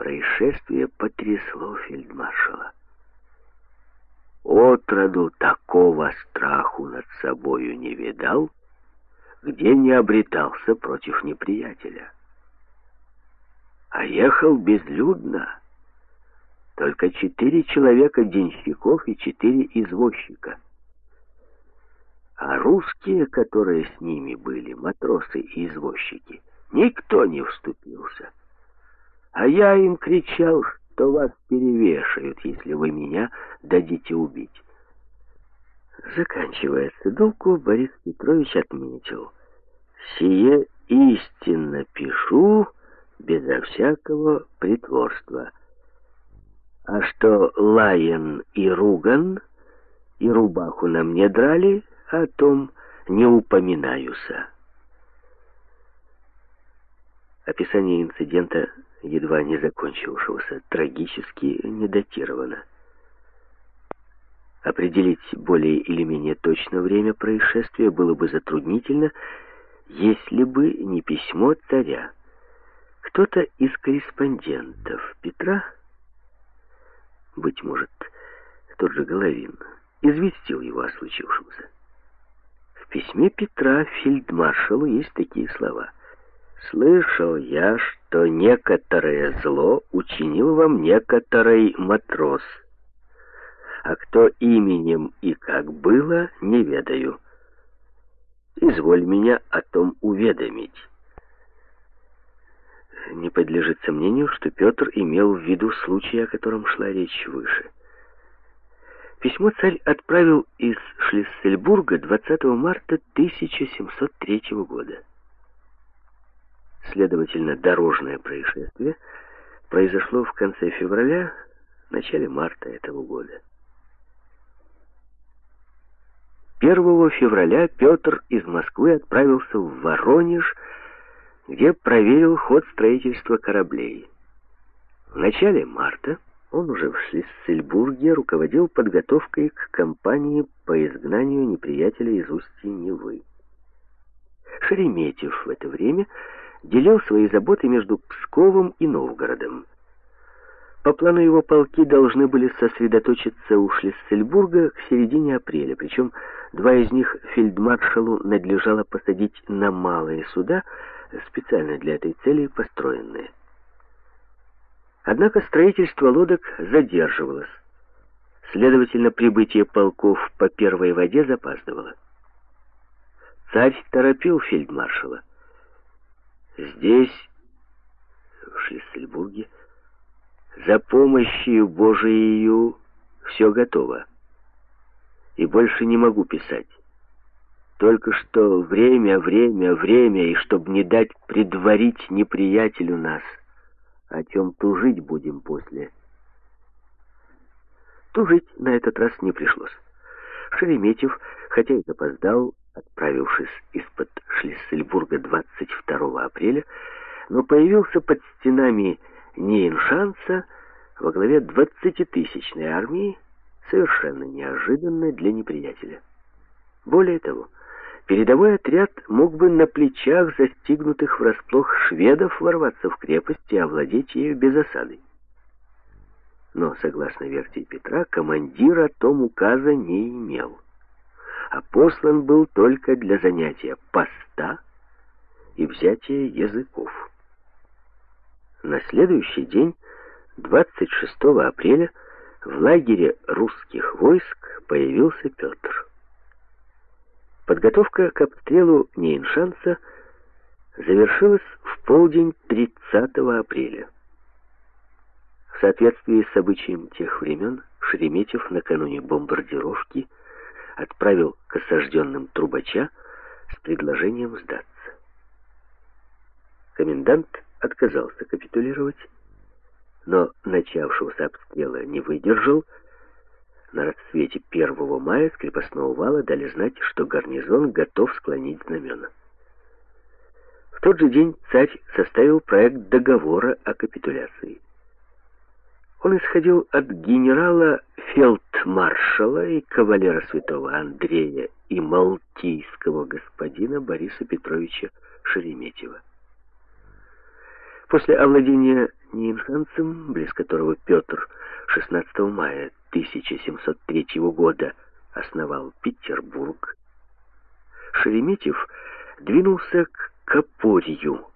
Происшествие потрясло фельдмаршала. Отроду такого страху над собою не видал, где не обретался против неприятеля. А ехал безлюдно, только четыре человека денщиков и четыре извозчика. А русские, которые с ними были, матросы и извозчики, никто не вступился. А я им кричал, что вас перевешают, если вы меня дадите убить. Заканчивая цедулку, Борис Петрович отметил. «Сие истинно пишу, безо всякого притворства. А что Лаен и Руган и рубаху на мне драли, о том не упоминаюся». Описание инцидента едва не закончившегося, трагически не датировано. Определить более или менее точно время происшествия было бы затруднительно, если бы не письмо царя. Кто-то из корреспондентов Петра, быть может, тот же Головин, известил его о случившемся. В письме Петра фельдмаршалу есть такие слова — Слышал я, что некоторое зло учинил вам некоторый матрос. А кто именем и как было, не ведаю. Изволь меня о том уведомить. Не подлежит сомнению, что Петр имел в виду случай, о котором шла речь выше. Письмо царь отправил из Шлиссельбурга 20 марта 1703 года. Следовательно, дорожное происшествие произошло в конце февраля, начале марта этого года. 1 февраля Петр из Москвы отправился в Воронеж, где проверил ход строительства кораблей. В начале марта он уже в Шлиссельбурге руководил подготовкой к кампании по изгнанию неприятеля из устья Невы. Шереметьев в это время делил свои заботы между Псковом и Новгородом. По плану его полки должны были сосредоточиться у Шлиссельбурга к середине апреля, причем два из них фельдмаршалу надлежало посадить на малые суда, специально для этой цели построенные. Однако строительство лодок задерживалось. Следовательно, прибытие полков по первой воде запаздывало. Царь торопил фельдмаршала. Здесь, в Шлиссельбурге, за помощью Божией все готово. И больше не могу писать. Только что время, время, время, и чтобы не дать предварить неприятелю нас, о чем тужить будем после. Тужить на этот раз не пришлось. Шереметьев, хотя и запоздал, отправившись из-под Шлиссельбурга 22 апреля, но появился под стенами Нейншанса во главе 20-тысячной армии, совершенно неожиданной для неприятеля. Более того, передовой отряд мог бы на плечах застигнутых врасплох шведов ворваться в крепость и овладеть ею без осады. Но, согласно версии Петра, командир о том указа не имел а послан был только для занятия поста и взятия языков. На следующий день, 26 апреля, в лагере русских войск появился Петр. Подготовка к обстрелу Нейншанса завершилась в полдень 30 апреля. В соответствии с обычаем тех времен Шереметьев накануне бомбардировки – отправил к осажденным трубача с предложением сдаться. Комендант отказался капитулировать, но начавшегося обстрела не выдержал. На рассвете 1 мая с крепостного вала дали знать, что гарнизон готов склонить знамена. В тот же день царь составил проект договора о капитуляции. Он исходил от генерала фельдмаршала и кавалера святого Андрея и малтийского господина Бориса Петровича Шереметьева. После овладения Ниншанцем, близ которого Петр 16 мая 1703 года основал Петербург, Шереметьев двинулся к Копорью,